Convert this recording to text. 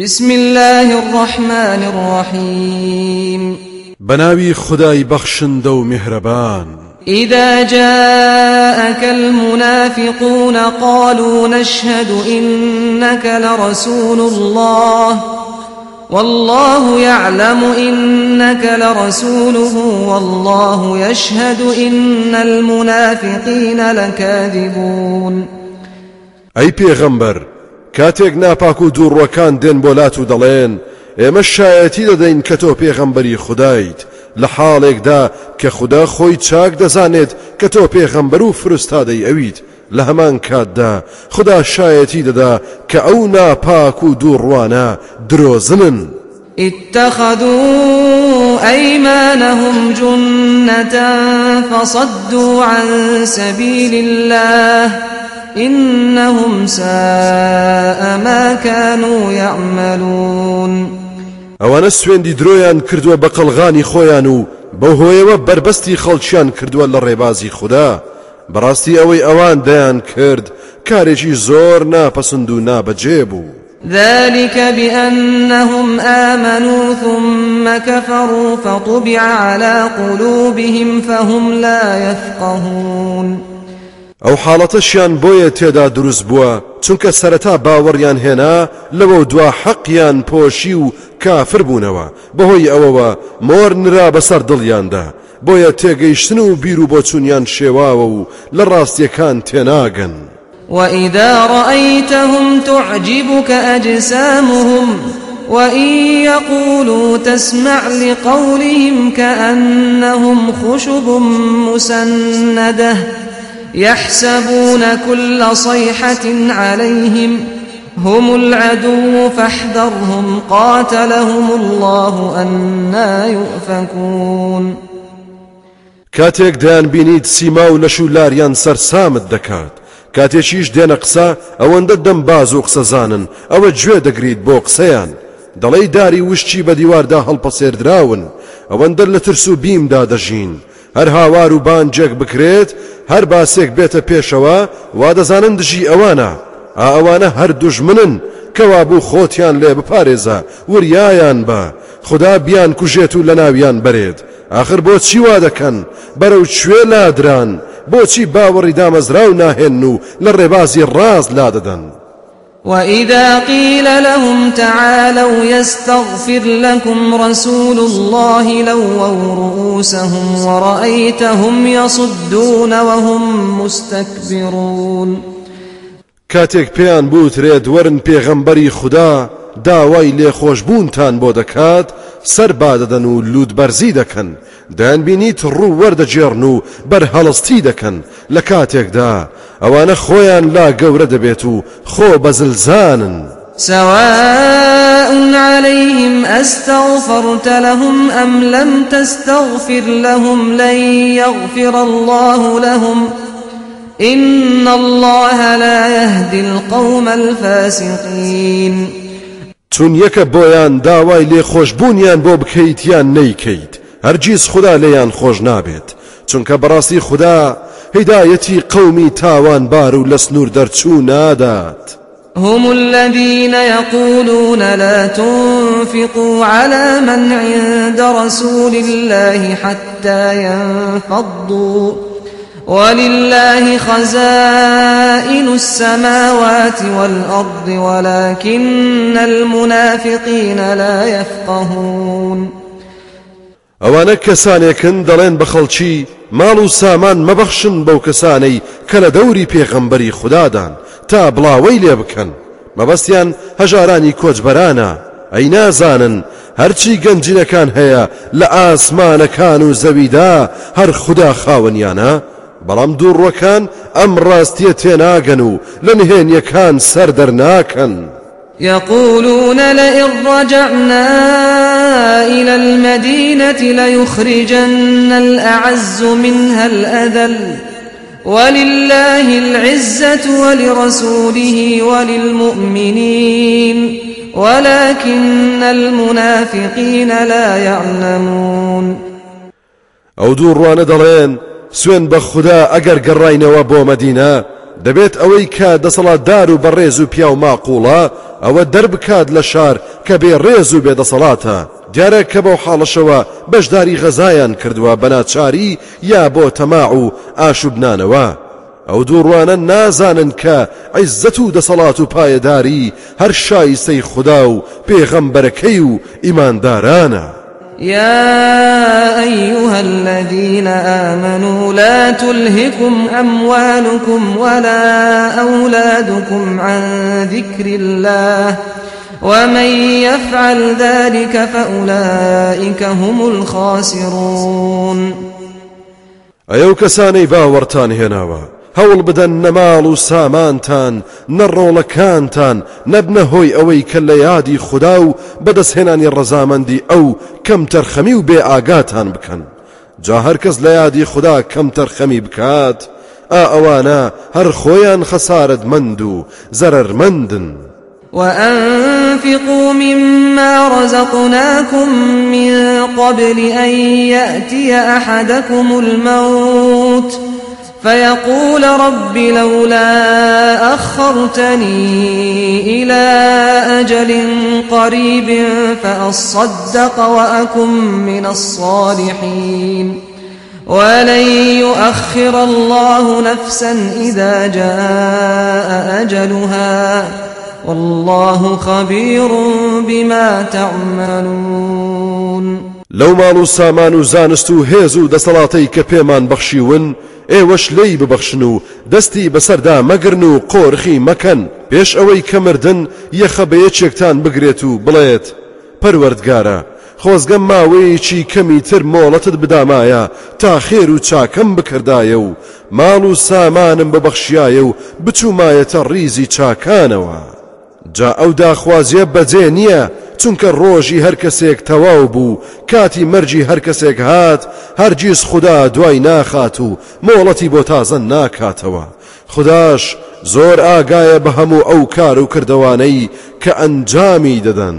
بسم الله الرحمن الرحيم. بناوي خداي بخشندو مهربان. إذا جاءك المنافقون قالوا نشهد إنك لرسول الله. والله يعلم إنك لرسوله. والله يشهد إن المنافقين لكاذبون. أي پیغمبر کاتێک ناپاک و دووڕوەکان دێن بۆ لات و دەڵێن ئێمە شایەتی دەدەین کە تۆ پێغەمبەری خوددایت لە حاڵێکدا کە خوددا خۆی چاک دەزانێت کە تۆ پێغەمبەر و فرستادەی ئەویت. لە هەمان کاتدا خدا شایەتی دەدا کە ئەو ناپاک و دووڕوانە درۆزنن. اتخذوا أيمانهم جنة فصدوا عن سبيل الله. إنهم ساء ما كانوا يعملون. ئەوانە سوێندی درۆیان کردووە بە قەلغانی خۆیان و بە هۆیەوە بربەستی خەڵکیان کردووە لە ڕێبازی خوددا. بەڕاستی ئەوەی ئەوان دەیان کرد کارێکی زۆر ناپەسند و نابەجێ بوو. ذلك بأنهم آمنوا ثم كفروا فطبع على قلوبهم فهم لا يفقهون. ئەو حاڵەتەشیان بۆیە تێدا دروست بووە چونکە سەرەتا باوەڕیان هێنا لەوە دوا حەقیان پۆشی و کافر بوونەوە. بەهۆی ئەوەوە مۆر نرا بەسەر دڵیاندا. بۆیە تێگەیشتن و بیر و بۆچونیان شێواوە و لە ڕاستیەکان تێناگەن. وإذا رأيتهم تعجبك أجسامهم وإن يقولوا تسمع لقولهم كأنهم خشب مسنده يحسبون كل صيحة عليهم هم العدو فاحذرهم قاتلهم الله أنا يؤفكون. کاتێک دەیان بینیت سیما و لەش و لاریان سەرسامت دەکات. کاتێکیش دێنە قسە ئەوەندە دەم باز و قسەزانن ئەوە گوێ دەگریت بۆ قسەیان. دەڵێی داری وشتی بە دیواردا هەڵپەسێردراون. ئەوەندە لە ترس و بیمدا دەژین هەر هاوار و بانگێک بکرێت هەر باسێک بێتە پێشەوە وا دەزانن دژی ئەوانە. ئا ئەوانە هەر دوژمنن کەوا بوو خۆتیان لێ بپارێزە وریایان بە. خدا بیان کوژێت و لە ناویان بەرێت. آخر بۆچی وا دەکەن؟ بەرەو کوێ لادران؟ بۆچی باوەڕی دامەزراو ناهێنن و لە ڕێبازی ڕاست لادەدەن وإذا قيل لهم تعالوا يستغفر لكم رسول الله لووا رؤوسهم ورأيتهم يصدون وهم مستكبرون. کاتێک پێیان بوترێت وەرن پێغەمبەری خوددا داوای لێخۆشببوونتان بۆ دەکات سەر بادەدەن و لودبەرزی دەکەن دایان بینیت ڕوو وەردەجێڕن و بەرهەڵستی دەکەن لە کاتێکدا ئەوانە خۆیان لا گەورە دەبێت و خۆ بەزلزانن. سواء عليهم أستغفرت لهم أم لم تستغفر لهم لن يغفر الله لهم. إن الله لا يهدي القوم الفاسقين. چون یەکە بۆیان داوای لێخۆشببوونیان بۆ بکەیت یان نەیکەیت هەرگیز خدا لێیان خۆش نابێت. چونکە بەڕاستی خدا هدایەتی قومی تاوانبار و لە سنوور دەرچوو نادات. هم الذين يقولون لا تنفقوا على من عند رسول الله حتى ينفضوا. ولله خزائن السماوات والأرض ولكن المنافقين لا يفقهون. ئەوانە کەسانێکن دەڵێن بە خەڵکی ماڵ و سامان مەبەخشن بەو کەسانەی کە لە دەوری پێغەمبەری خوددادان تا بڵاوەی لێ بکەن. مەبەستیان هەژارانی کۆچبەرانە. ئەی نازانن هەرچی گەنجینەکان هەیە لە ئاسمانەکان و زەویدا هەر خوددا خاوەنیانە بەڵام دووڕوەکان ئەم ڕاستیە تێناگەن و لە نهێنیەکان سەر دەرناکەن. يقولون لئن رجعنا إلى المدينة ليخرجن الأعز منها الأذل ولله العزة ولرسوله وللمؤمنين ولكن المنافقين لا يعلمون. أو دور روانە دەڵێن سوێن بە خوددا ئەگەر گەڕاینەوە بۆ مەدینە دەبێت ئەوەی کە دەسەڵاتدار و بەڕێز و پیا و ماقوڵە ئەوە دەربکات لە شار کە بێ ڕێز و بێدەسەڵاتە دیارە کە بەو حاڵەشەوە بەشداری غەزایان کردووە بەناچاری یا بۆ تەماع و ئاشوبنانەوە ئەو دووڕوانە نازانن کە عیزەت و دەسەڵات و پایەداری هەر شایستەی خوددا و پێغەمبەرەکەی و ئیماندارانە. يا أيها الذين آمنوا لا تلهكم أموالكم ولا أولادكم عن ذكر الله ومن يفعل ذلك فأولئك هم الخاسرون. أيو كساني باورتان هناوا. هەوڵ بدەن نەماڵ و سامانتان نەڕۆڵەکانتان نەبنە هۆی ئەوەی کە لە یادی خوددا و بەدەستهێنانی ڕەزامەندی ئەو کەم تەرخەمی و بێ ئاگاتان بکەن. جا هەرکەس لە یادی خوددا کەم تەرخەمی بکات ئا ئەوانە هەر خۆیان خەسارت مند و زەرمەندن. وأنفقوا مما رزقناكم من قبل أن يأتي أحدكم الموت. فيقول رب لولا أخرتني إلى أجل قريب فأصدق وأكن من الصالحين. ولن يؤخر الله نفسا إذا جاء أجلها. والله خبير بما تعملون. لو مالو سامان زانستو هيزو دسلاتي كبيمان بخشيون ئێوەش لێی ببەخشن و دەستی بەسەردا مەگرن و قۆرخی مەکەن. پێش ئەوەی کە مردن یەخە بە یەکێکتان بگرێت و بڵێت پەروەردگارە خۆزگەم ماوەیەکی کەمی تر مۆڵەتت بدامایە تا خێر و چاکەم بکردایە و ماڵ و سامانم ببەخشیایە و بچوومایەتە ریزی چاکانەوە. جا ئەو داخوازیە بەجێ نییە چونکە ڕۆژی هەر کەسێک تەواو بوو کاتی مەرجی هەر کەسێک هات هەرگیز خوددا دوای ناخات و مۆڵەتی بۆ تازە ناکاتەوە خداش زۆر ئاگایە بە هەموو ئەو کار و کردوانەی کە ئەنجامی دەدەن.